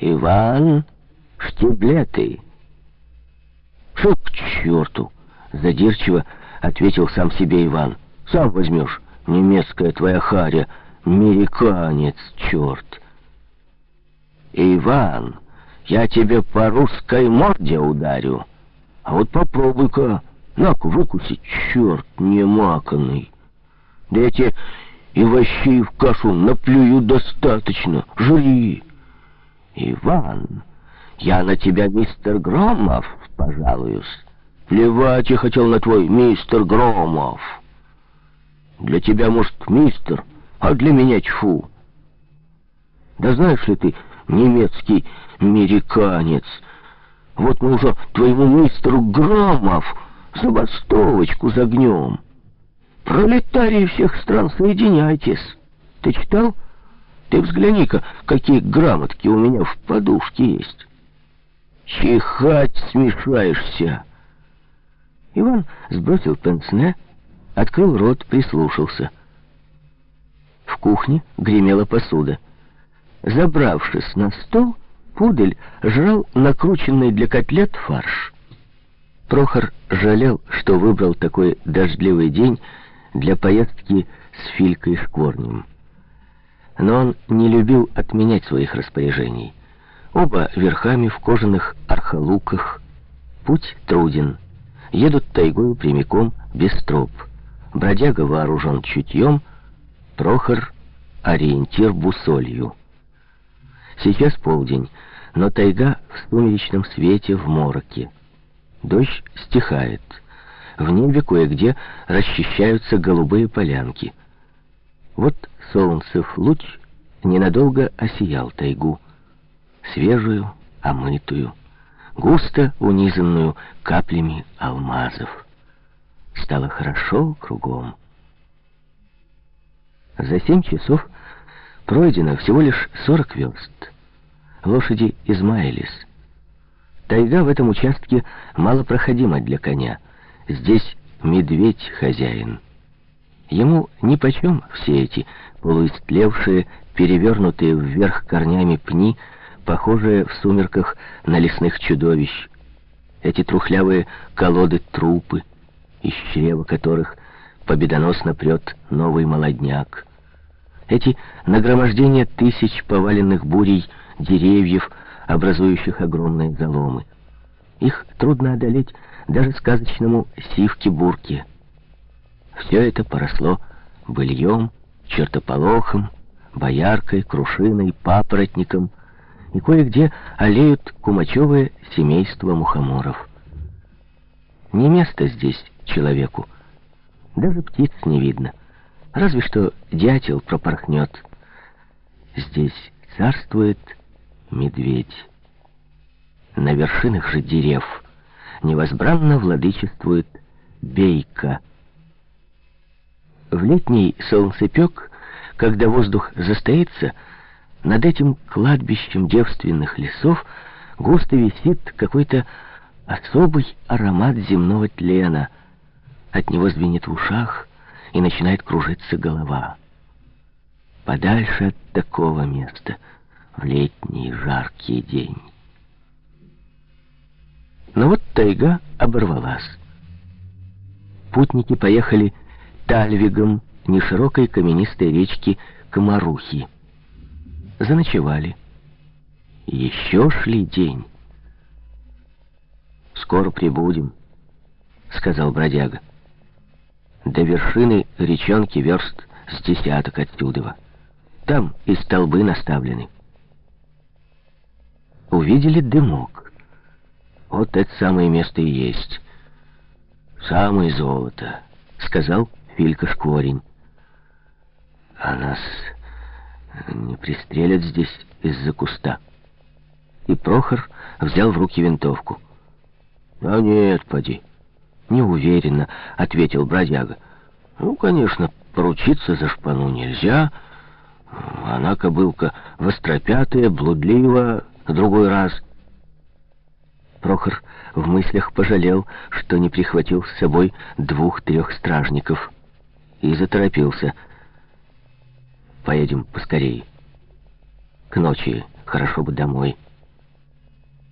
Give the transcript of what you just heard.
Иван, штиблеты. Шел к черту, задирчиво ответил сам себе Иван. Сам возьмешь, немецкая твоя харя, американец, черт. Иван, я тебе по русской морде ударю. А вот попробуй-ка, на-ка, выкуси, черт немаканный. Да я тебе и вообще в кашу наплюю достаточно, жри. Иван, я на тебя, мистер Громов, пожалуюсь. Плевать я хотел на твой мистер Громов. Для тебя, может, мистер, а для меня тьфу. Да знаешь ли ты, немецкий американец, вот мы уже твоему мистеру Громов забастовочку загнем. Пролетарии всех стран, соединяйтесь. Ты читал? Ты взгляни-ка, какие грамотки у меня в подушке есть. Чихать смешаешься. Иван сбросил пенсне, открыл рот, прислушался. В кухне гремела посуда. Забравшись на стол, пудель жрал накрученный для котлет фарш. Прохор жалел, что выбрал такой дождливый день для поездки с Филькой Шкворнем. Но он не любил отменять своих распоряжений. Оба верхами в кожаных архалуках. Путь труден едут тайгою прямиком, без троп. Бродяга вооружен чутьем, Прохор — ориентир бусолью. Сейчас полдень, но тайга в сумеречном свете в мороке. Дождь стихает. В небе кое-где расчищаются голубые полянки. Вот солнцев луч ненадолго осиял тайгу, свежую, омытую густо унизанную каплями алмазов. Стало хорошо кругом. За семь часов пройдено всего лишь сорок верст. Лошади измаялись. Тайга в этом участке малопроходима для коня. Здесь медведь хозяин. Ему нипочем все эти полуистлевшие, перевернутые вверх корнями пни, похожие в сумерках на лесных чудовищ. Эти трухлявые колоды трупы, из чрева которых победоносно прет новый молодняк. Эти нагромождения тысяч поваленных бурей деревьев, образующих огромные заломы. Их трудно одолеть даже сказочному сивке-бурке. Все это поросло быльем, чертополохом, бояркой, крушиной, папоротником — и кое-где олеют кумачевые семейства мухоморов. Не место здесь человеку. Даже птиц не видно. Разве что дятел пропорхнет. Здесь царствует медведь. На вершинах же дерев невозбранно владычествует бейка. В летний солнцепек, когда воздух застоится, над этим кладбищем девственных лесов густо висит какой-то особый аромат земного тлена. От него звенит в ушах и начинает кружиться голова. Подальше от такого места в летний жаркий день. Но вот тайга оборвалась. Путники поехали тальвигом неширокой каменистой речки Комарухи заночевали. Еще шли день. «Скоро прибудем», — сказал бродяга. «До вершины речонки верст с десяток отсюда. Там и столбы наставлены». Увидели дымок. Вот это самое место и есть. «Самое золото», — сказал Филька Шкворень. «А нас не пристрелят здесь из-за куста. И Прохор взял в руки винтовку. «А нет, поди». «Неуверенно», — ответил бродяга. «Ну, конечно, поручиться за шпану нельзя. Она, кобылка, востропятая, блудлива, другой раз». Прохор в мыслях пожалел, что не прихватил с собой двух-трех стражников, и заторопился — Поедем поскорее. К ночи Хорошо бы домой.